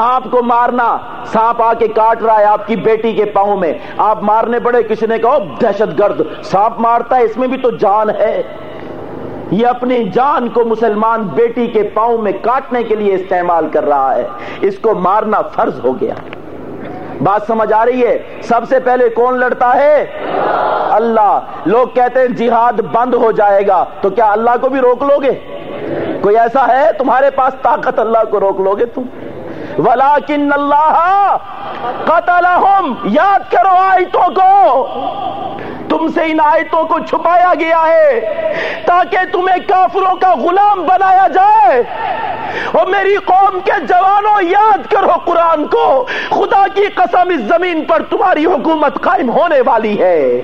سانپ کو مارنا، سانپ آ کے کاٹ رہا ہے آپ کی بیٹی کے پاؤں میں۔ آپ مارنے پڑے کسی نے کہو دہشت گرد، سانپ مارتا ہے، اس میں بھی تو جان ہے۔ یہ اپنی جان کو مسلمان بیٹی کے پاؤں میں کاٹنے کے لیے استعمال کر رہا ہے۔ اس کو مارنا فرض ہو گیا۔ بات سمجھ آ رہی ہے؟ سب سے پہلے کون لڑتا ہے؟ اللہ۔ لوگ کہتے ہیں، جہاد بند ہو جائے گا۔ تو کیا اللہ کو بھی روک لو گے کوئی ایسا ہے؟ تمہارے پاس طاقت اللہ کو روک لو گے تم؟ ولاکن اللہ قتل یاد کرو آیتوں کو. تم سے ان آیتوں کو چھپایا گیا ہے تاکہ تمہیں کافروں کا غلام بنایا جائے. اور میری قوم کے جوانوں، یاد کرو قرآن کو. خدا کی قسم اس زمین پر تمہاری حکومت قائم ہونے والی ہے.